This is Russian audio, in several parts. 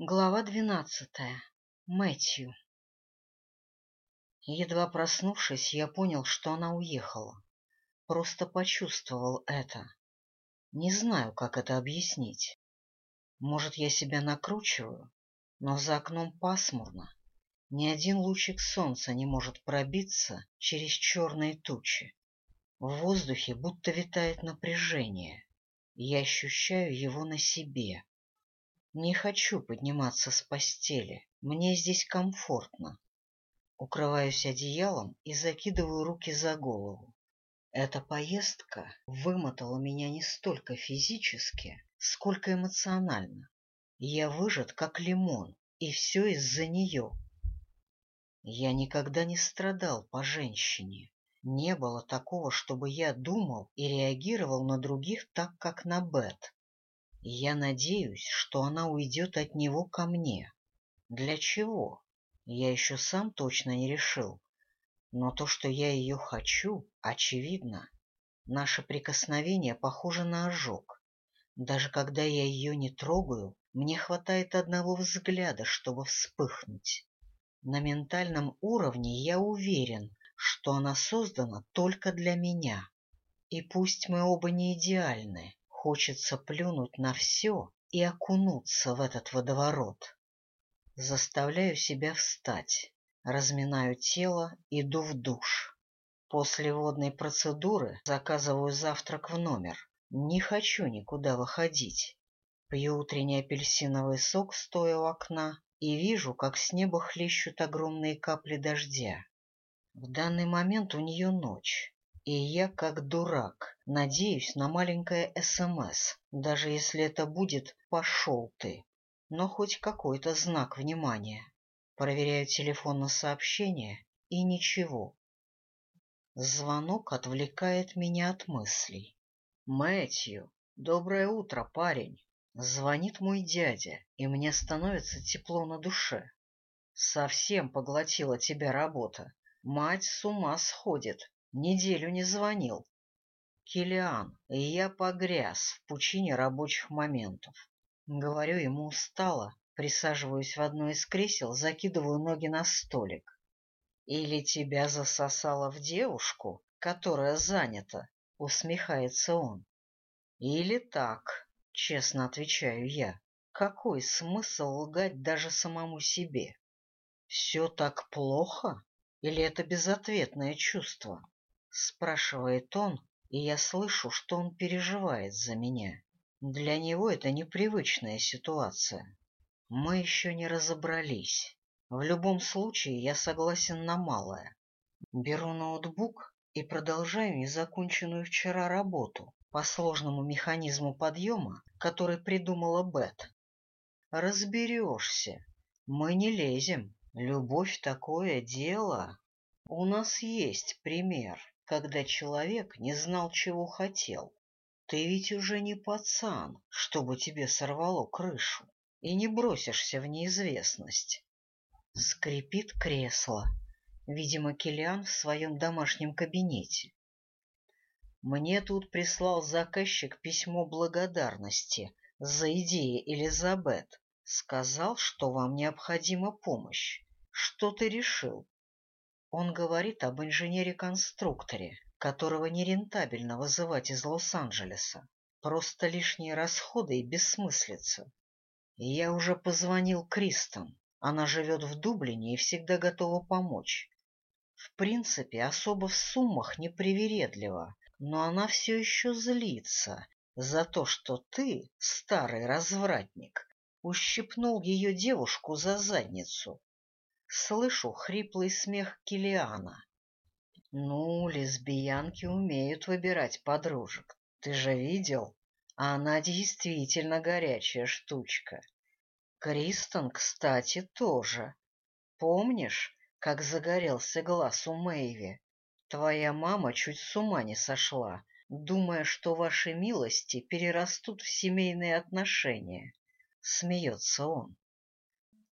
Глава двенадцатая. Мэтью. Едва проснувшись, я понял, что она уехала. Просто почувствовал это. Не знаю, как это объяснить. Может, я себя накручиваю, но за окном пасмурно. Ни один лучик солнца не может пробиться через черные тучи. В воздухе будто витает напряжение. Я ощущаю его на себе. Не хочу подниматься с постели, мне здесь комфортно. Укрываюсь одеялом и закидываю руки за голову. Эта поездка вымотала меня не столько физически, сколько эмоционально. Я выжат, как лимон, и все из-за нее. Я никогда не страдал по женщине. Не было такого, чтобы я думал и реагировал на других так, как на Бет. Я надеюсь, что она уйдет от него ко мне. Для чего? Я еще сам точно не решил. Но то, что я ее хочу, очевидно. Наше прикосновение похоже на ожог. Даже когда я ее не трогаю, мне хватает одного взгляда, чтобы вспыхнуть. На ментальном уровне я уверен, что она создана только для меня. И пусть мы оба не идеальны, Хочется плюнуть на все и окунуться в этот водоворот. Заставляю себя встать, разминаю тело, иду в душ. После водной процедуры заказываю завтрак в номер. Не хочу никуда выходить. Пью утренний апельсиновый сок, стоя у окна, и вижу, как с неба хлещут огромные капли дождя. В данный момент у нее ночь, и я, как дурак, надеюсь на маленькое СМС, даже если это будет «пошел ты», но хоть какой-то знак внимания. Проверяю телефон на сообщение, и ничего. Звонок отвлекает меня от мыслей. «Мэтью, доброе утро, парень!» Звонит мой дядя, и мне становится тепло на душе. Совсем поглотила тебя работа. Мать с ума сходит, Неделю не звонил. Килиан, я погряз в пучине рабочих моментов. Говорю ему устало, присаживаюсь в одно из кресел, закидываю ноги на столик. Или тебя засосало в девушку, которая занята, усмехается он. Или так, честно отвечаю я. Какой смысл лгать даже самому себе? Все так плохо? Или это безответное чувство? Спрашивает он, и я слышу, что он переживает за меня. Для него это непривычная ситуация. Мы еще не разобрались. В любом случае я согласен на малое. Беру ноутбук и продолжаю незаконченную вчера работу по сложному механизму подъема, который придумала Бет. Разберешься. Мы не лезем. Любовь такое дело. У нас есть пример когда человек не знал, чего хотел. Ты ведь уже не пацан, чтобы тебе сорвало крышу, и не бросишься в неизвестность. Скрипит кресло. Видимо, Килиан в своем домашнем кабинете. Мне тут прислал заказчик письмо благодарности за идеи Элизабет. Сказал, что вам необходима помощь. Что ты решил? Он говорит об инженере-конструкторе, которого нерентабельно вызывать из Лос-Анджелеса. Просто лишние расходы и бессмыслица. Я уже позвонил Кристен. Она живет в Дублине и всегда готова помочь. В принципе, особо в суммах непривередлива, но она все еще злится за то, что ты, старый развратник, ущипнул ее девушку за задницу слышу хриплый смех Килиана. Ну, лесбиянки умеют выбирать подружек. Ты же видел? Она действительно горячая штучка. Кристен, кстати, тоже. Помнишь, как загорелся глаз у Мэйви? Твоя мама чуть с ума не сошла, думая, что ваши милости перерастут в семейные отношения. Смеется он.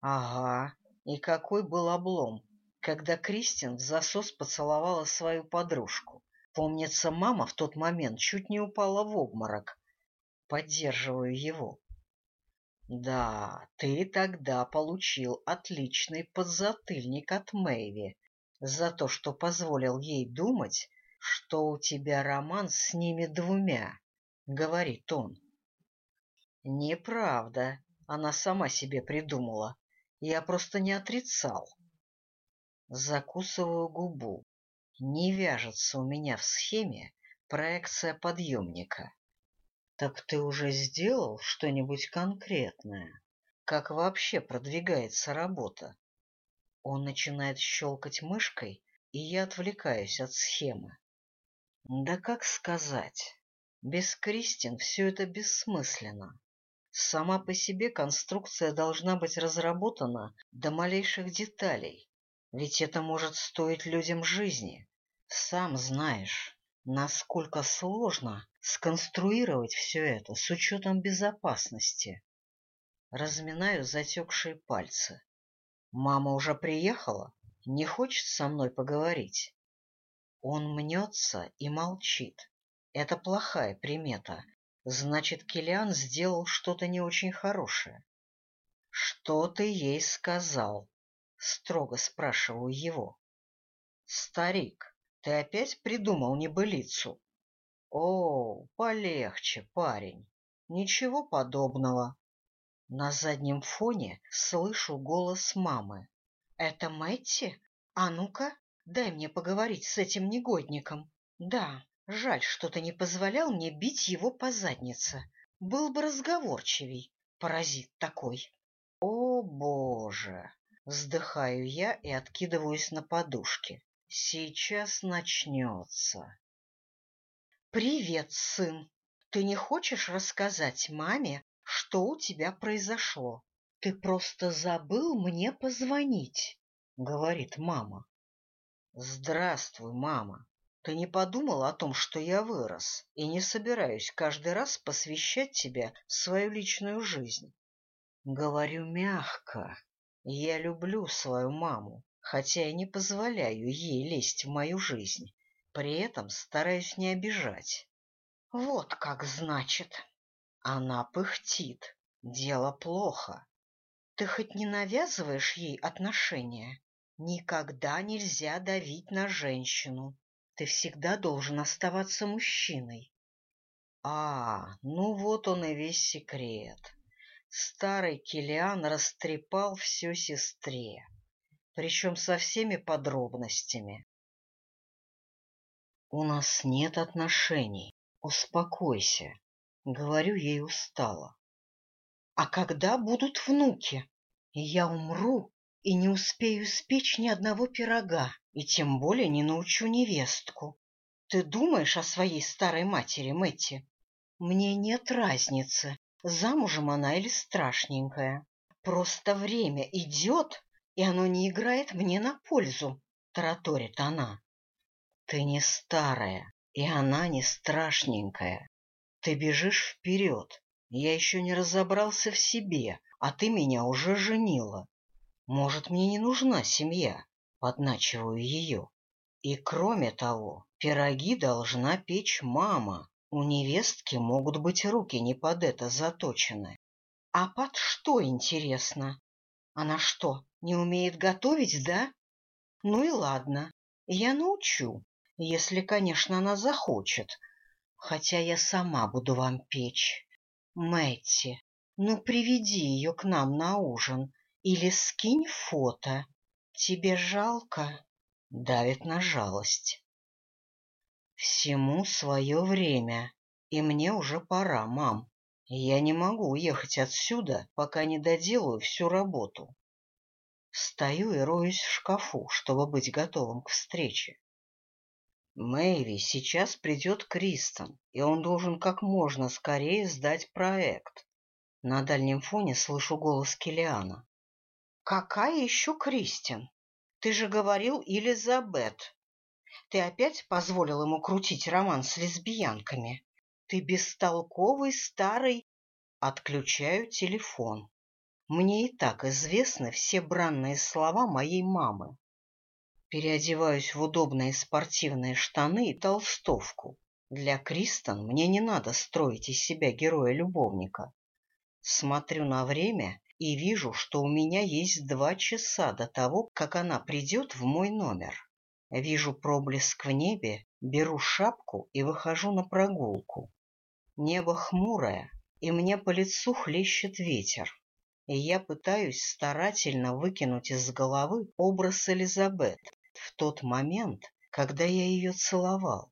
Ага, и какой был облом, когда Кристин в засос поцеловала свою подружку. Помнится, мама в тот момент чуть не упала в обморок. Поддерживаю его. Да, ты тогда получил отличный подзатыльник от Мэйви за то, что позволил ей думать, что у тебя роман с ними двумя, — говорит он. Неправда, она сама себе придумала. Я просто не отрицал. Закусываю губу. Не вяжется у меня в схеме проекция подъемника. Так ты уже сделал что-нибудь конкретное? Как вообще продвигается работа? Он начинает щелкать мышкой, и я отвлекаюсь от схемы. Да как сказать? Без Кристин все это бессмысленно. Сама по себе конструкция должна быть разработана до малейших деталей, ведь это может стоить людям жизни. Сам знаешь, насколько сложно сконструировать все это с учетом безопасности. Разминаю затекшие пальцы. Мама уже приехала? Не хочет со мной поговорить? Он мнется и молчит. Это плохая примета. Значит, Килиан сделал что-то не очень хорошее. — Что ты ей сказал? — строго спрашиваю его. — Старик, ты опять придумал небылицу? — О, полегче, парень. Ничего подобного. На заднем фоне слышу голос мамы. — Это Мэтти? А ну-ка, дай мне поговорить с этим негодником. Да, Жаль, что ты не позволял мне бить его по заднице. Был бы разговорчивей, паразит такой. О, боже! Вздыхаю я и откидываюсь на подушке. Сейчас начнется. Привет, сын. Ты не хочешь рассказать маме, что у тебя произошло? Ты просто забыл мне позвонить, говорит мама. Здравствуй, мама. Ты не подумал о том, что я вырос, и не собираюсь каждый раз посвящать тебе свою личную жизнь? Говорю мягко. Я люблю свою маму, хотя и не позволяю ей лезть в мою жизнь. При этом стараюсь не обижать. Вот как значит. Она пыхтит. Дело плохо. Ты хоть не навязываешь ей отношения? Никогда нельзя давить на женщину. Ты всегда должен оставаться мужчиной. А, ну вот он и весь секрет. Старый Килиан растрепал все сестре, причем со всеми подробностями. У нас нет отношений. Успокойся. Говорю ей устало. А когда будут внуки? Я умру и не успею спечь ни одного пирога, и тем более не научу невестку. Ты думаешь о своей старой матери, Мэтти? Мне нет разницы, замужем она или страшненькая. Просто время идет, и оно не играет мне на пользу, — тараторит она. Ты не старая, и она не страшненькая. Ты бежишь вперед. Я еще не разобрался в себе, а ты меня уже женила. Может, мне не нужна семья, подначиваю ее. И кроме того, пироги должна печь мама. У невестки могут быть руки не под это заточены. А под что, интересно? Она что, не умеет готовить, да? Ну и ладно, я научу, если, конечно, она захочет. Хотя я сама буду вам печь. Мэтти, ну приведи ее к нам на ужин или скинь фото. Тебе жалко? Давит на жалость. Всему свое время, и мне уже пора, мам. Я не могу уехать отсюда, пока не доделаю всю работу. Встаю и роюсь в шкафу, чтобы быть готовым к встрече. Мэйви сейчас придет Кристен, и он должен как можно скорее сдать проект. На дальнем фоне слышу голос Килиана. Какая еще Кристин? Ты же говорил Элизабет. Ты опять позволил ему крутить роман с лесбиянками? Ты бестолковый старый... Отключаю телефон. Мне и так известны все бранные слова моей мамы. Переодеваюсь в удобные спортивные штаны и толстовку. Для Кристен мне не надо строить из себя героя-любовника. Смотрю на время и вижу, что у меня есть два часа до того, как она придет в мой номер. Вижу проблеск в небе, беру шапку и выхожу на прогулку. Небо хмурое, и мне по лицу хлещет ветер. И я пытаюсь старательно выкинуть из головы образ Элизабет в тот момент, когда я ее целовал.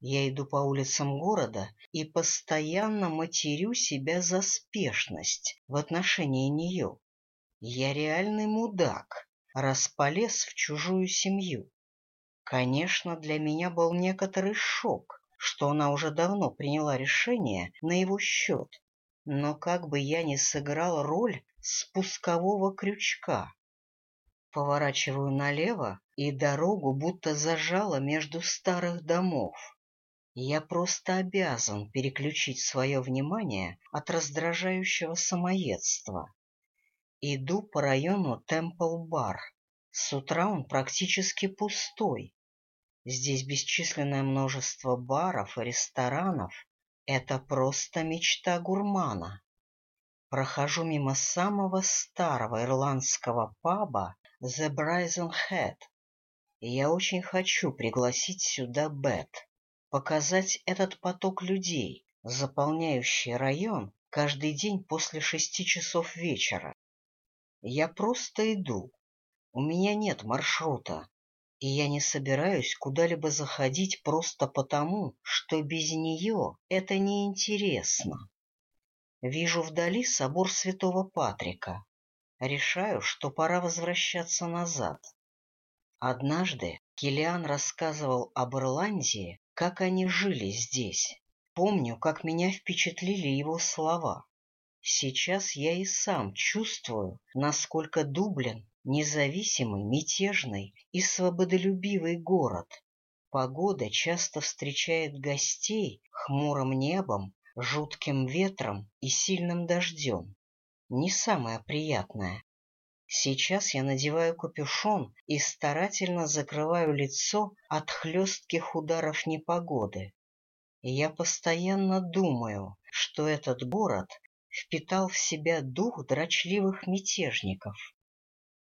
Я иду по улицам города и постоянно матерю себя за спешность в отношении нее. Я реальный мудак, раз полез в чужую семью. Конечно, для меня был некоторый шок, что она уже давно приняла решение на его счет, но как бы я ни сыграл роль спускового крючка. Поворачиваю налево, и дорогу будто зажало между старых домов. Я просто обязан переключить свое внимание от раздражающего самоедства. Иду по району Темпл-бар. С утра он практически пустой. Здесь бесчисленное множество баров и ресторанов. Это просто мечта гурмана. Прохожу мимо самого старого ирландского паба The Brazen Head. Я очень хочу пригласить сюда Бет показать этот поток людей, заполняющий район каждый день после шести часов вечера. Я просто иду. У меня нет маршрута, и я не собираюсь куда-либо заходить просто потому, что без нее это неинтересно. Вижу вдали собор святого Патрика. Решаю, что пора возвращаться назад. Однажды Килиан рассказывал об Ирландии как они жили здесь. Помню, как меня впечатлили его слова. Сейчас я и сам чувствую, насколько Дублин — независимый, мятежный и свободолюбивый город. Погода часто встречает гостей хмурым небом, жутким ветром и сильным дождем. Не самое приятное. Сейчас я надеваю капюшон и старательно закрываю лицо от хлестких ударов непогоды. Я постоянно думаю, что этот город впитал в себя дух дрочливых мятежников.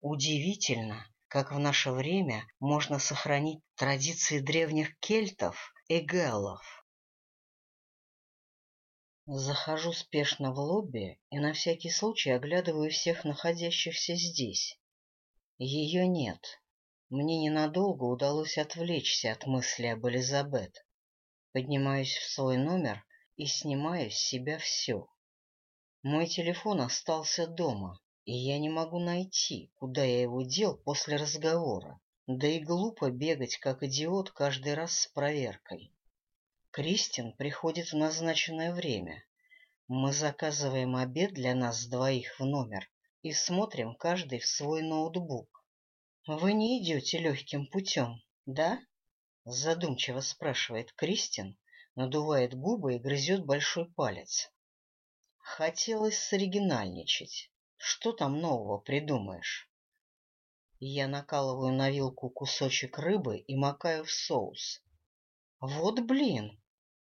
Удивительно, как в наше время можно сохранить традиции древних кельтов и галлов. Захожу спешно в лобби и на всякий случай оглядываю всех находящихся здесь. Ее нет. Мне ненадолго удалось отвлечься от мысли об Элизабет. Поднимаюсь в свой номер и снимаю с себя все. Мой телефон остался дома, и я не могу найти, куда я его дел после разговора. Да и глупо бегать, как идиот, каждый раз с проверкой. Кристин приходит в назначенное время. Мы заказываем обед для нас двоих в номер и смотрим каждый в свой ноутбук. — Вы не идете легким путем, да? — задумчиво спрашивает Кристин, надувает губы и грызет большой палец. Хотелось соригинальничать. Что там нового придумаешь? Я накалываю на вилку кусочек рыбы и макаю в соус. Вот блин!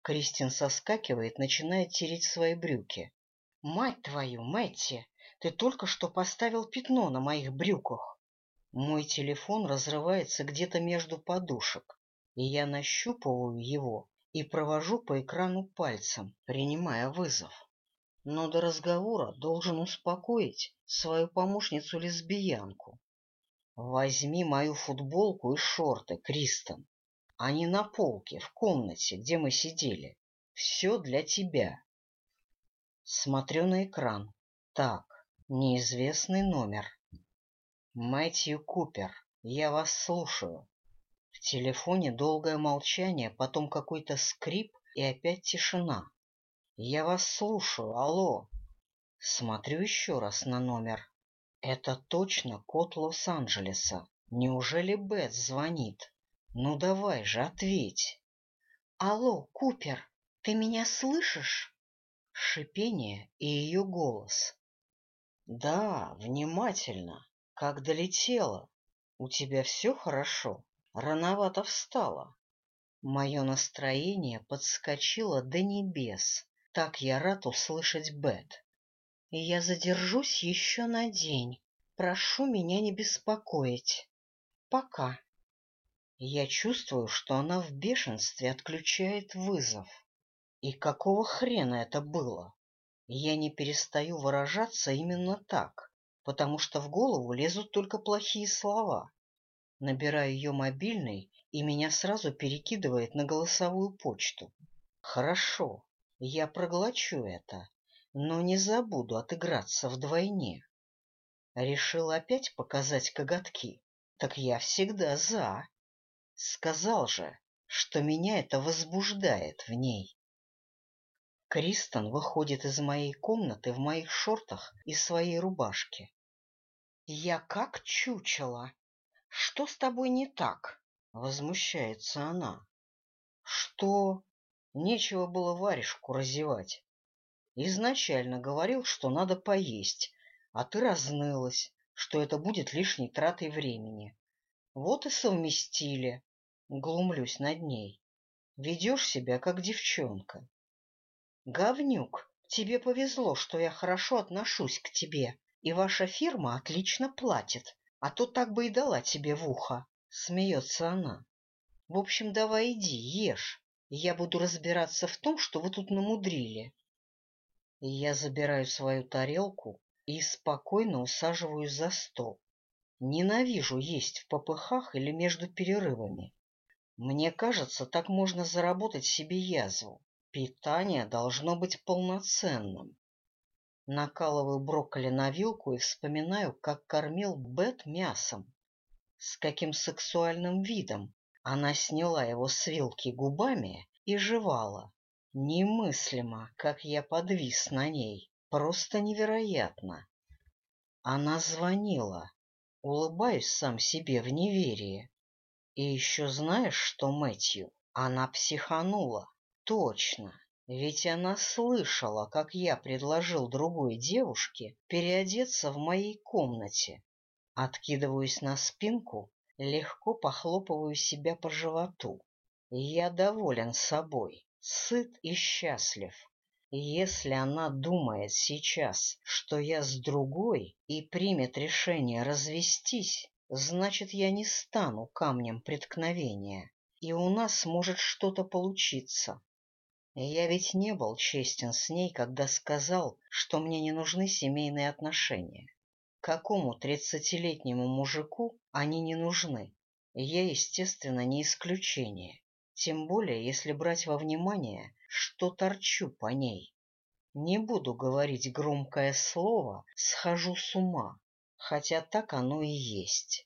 Кристин соскакивает, начинает тереть свои брюки. — Мать твою, Мэтти, ты только что поставил пятно на моих брюках. Мой телефон разрывается где-то между подушек, и я нащупываю его и провожу по экрану пальцем, принимая вызов. Но до разговора должен успокоить свою помощницу-лесбиянку. Возьми мою футболку и шорты, Кристен. Они на полке, в комнате, где мы сидели. Все для тебя. Смотрю на экран. Так, неизвестный номер. Мэтью Купер, я вас слушаю. В телефоне долгое молчание, потом какой-то скрип и опять тишина. Я вас слушаю, алло. Смотрю еще раз на номер. Это точно код Лос-Анджелеса. Неужели Бет звонит? Ну давай же, ответь. Алло, Купер, ты меня слышишь? Шипение и ее голос. Да, внимательно. Как долетела. У тебя все хорошо? Рановато встала. Мое настроение подскочило до небес. Так я рад услышать Бет. Я задержусь еще на день. Прошу меня не беспокоить. Пока. Я чувствую, что она в бешенстве отключает вызов. И какого хрена это было? Я не перестаю выражаться именно так, потому что в голову лезут только плохие слова. Набираю ее мобильный, и меня сразу перекидывает на голосовую почту. Хорошо, я проглочу это, но не забуду отыграться вдвойне. Решил опять показать коготки? Так я всегда за. Сказал же, что меня это возбуждает в ней. Кристен выходит из моей комнаты в моих шортах и своей рубашке. Я как чучела. Что с тобой не так? Возмущается она. Что? Нечего было варежку разевать. Изначально говорил, что надо поесть, а ты разнылась, что это будет лишней тратой времени. Вот и совместили. Глумлюсь над ней. Ведешь себя, как девчонка. Говнюк, тебе повезло, что я хорошо отношусь к тебе, и ваша фирма отлично платит, а то так бы и дала тебе в ухо. Смеется она. В общем, давай иди, ешь. Я буду разбираться в том, что вы тут намудрили. Я забираю свою тарелку и спокойно усаживаюсь за стол. Ненавижу есть в попыхах или между перерывами. Мне кажется, так можно заработать себе язву. Питание должно быть полноценным. Накалываю брокколи на вилку и вспоминаю, как кормил Бет мясом. С каким сексуальным видом она сняла его с вилки губами и жевала. Немыслимо, как я подвис на ней. Просто невероятно. Она звонила. Улыбаюсь сам себе в неверии. И еще знаешь что, Мэтью? Она психанула. Точно. Ведь она слышала, как я предложил другой девушке переодеться в моей комнате. Откидываюсь на спинку, легко похлопываю себя по животу. Я доволен собой сыт и счастлив. Если она думает сейчас, что я с другой и примет решение развестись, значит, я не стану камнем преткновения, и у нас может что-то получиться. Я ведь не был честен с ней, когда сказал, что мне не нужны семейные отношения. Какому тридцатилетнему мужику они не нужны? Я, естественно, не исключение тем более если брать во внимание, что торчу по ней. Не буду говорить громкое слово «схожу с ума», хотя так оно и есть.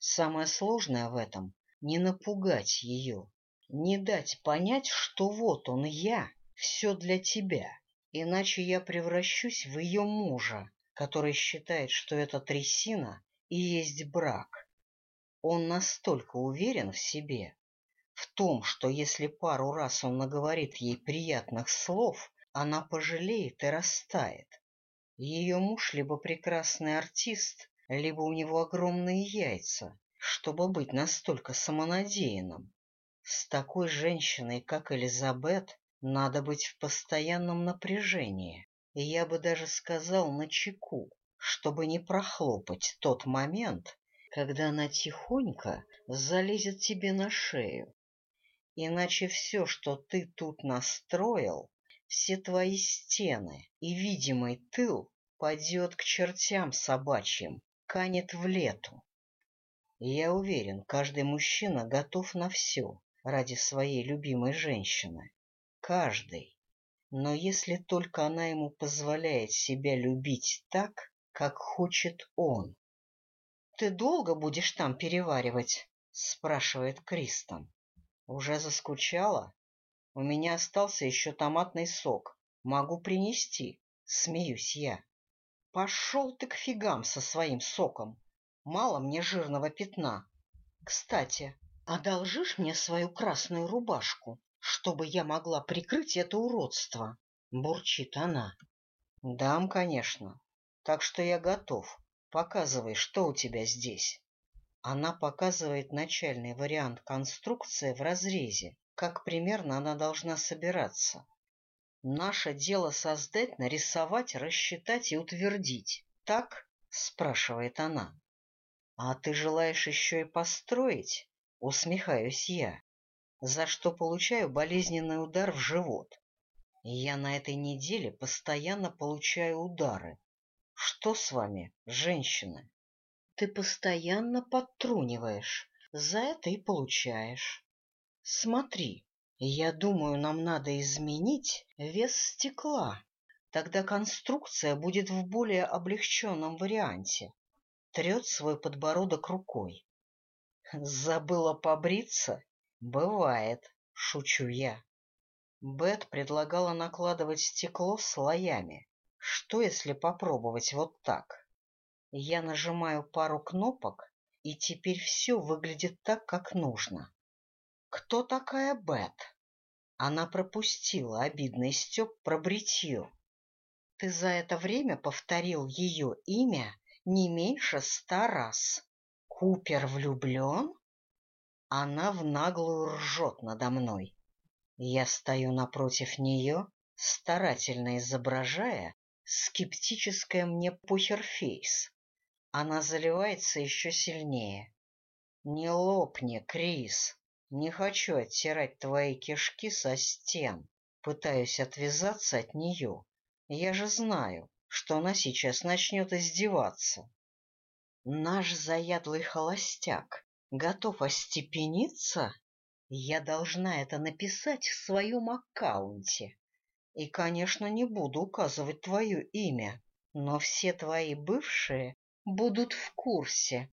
Самое сложное в этом — не напугать ее, не дать понять, что вот он я, все для тебя, иначе я превращусь в ее мужа, который считает, что эта трясина и есть брак. Он настолько уверен в себе, в том, что если пару раз он наговорит ей приятных слов, она пожалеет и растает. Ее муж либо прекрасный артист, либо у него огромные яйца, чтобы быть настолько самонадеянным. С такой женщиной, как Элизабет, надо быть в постоянном напряжении, и я бы даже сказал на чеку, чтобы не прохлопать тот момент, когда она тихонько залезет тебе на шею Иначе все, что ты тут настроил, все твои стены и видимый тыл падет к чертям собачьим, канет в лету. Я уверен, каждый мужчина готов на все ради своей любимой женщины. Каждый. Но если только она ему позволяет себя любить так, как хочет он. — Ты долго будешь там переваривать? — спрашивает Кристон. Уже заскучала? У меня остался еще томатный сок. Могу принести. Смеюсь я. Пошел ты к фигам со своим соком. Мало мне жирного пятна. Кстати, одолжишь мне свою красную рубашку, чтобы я могла прикрыть это уродство? Бурчит она. Дам, конечно. Так что я готов. Показывай, что у тебя здесь. Она показывает начальный вариант конструкции в разрезе, как примерно она должна собираться. Наше дело создать, нарисовать, рассчитать и утвердить. Так? — спрашивает она. — А ты желаешь еще и построить? — усмехаюсь я, за что получаю болезненный удар в живот. Я на этой неделе постоянно получаю удары. Что с вами, женщины? Ты постоянно подтруниваешь, за это и получаешь. Смотри, я думаю, нам надо изменить вес стекла. Тогда конструкция будет в более облегченном варианте. Трет свой подбородок рукой. Забыла побриться? Бывает, шучу я. Бет предлагала накладывать стекло слоями. Что, если попробовать вот так? Я нажимаю пару кнопок, и теперь все выглядит так, как нужно. Кто такая Бет? Она пропустила обидный стёб про бритье. Ты за это время повторил ее имя не меньше ста раз. Купер влюблен? Она в наглую ржет надо мной. Я стою напротив нее, старательно изображая скептическое мне похерфейс. Она заливается еще сильнее. Не лопни, Крис. Не хочу оттирать твои кишки со стен. Пытаюсь отвязаться от нее. Я же знаю, что она сейчас начнет издеваться. Наш заядлый холостяк готов остепениться? Я должна это написать в своем аккаунте. И, конечно, не буду указывать твое имя, но все твои бывшие будут в курсе,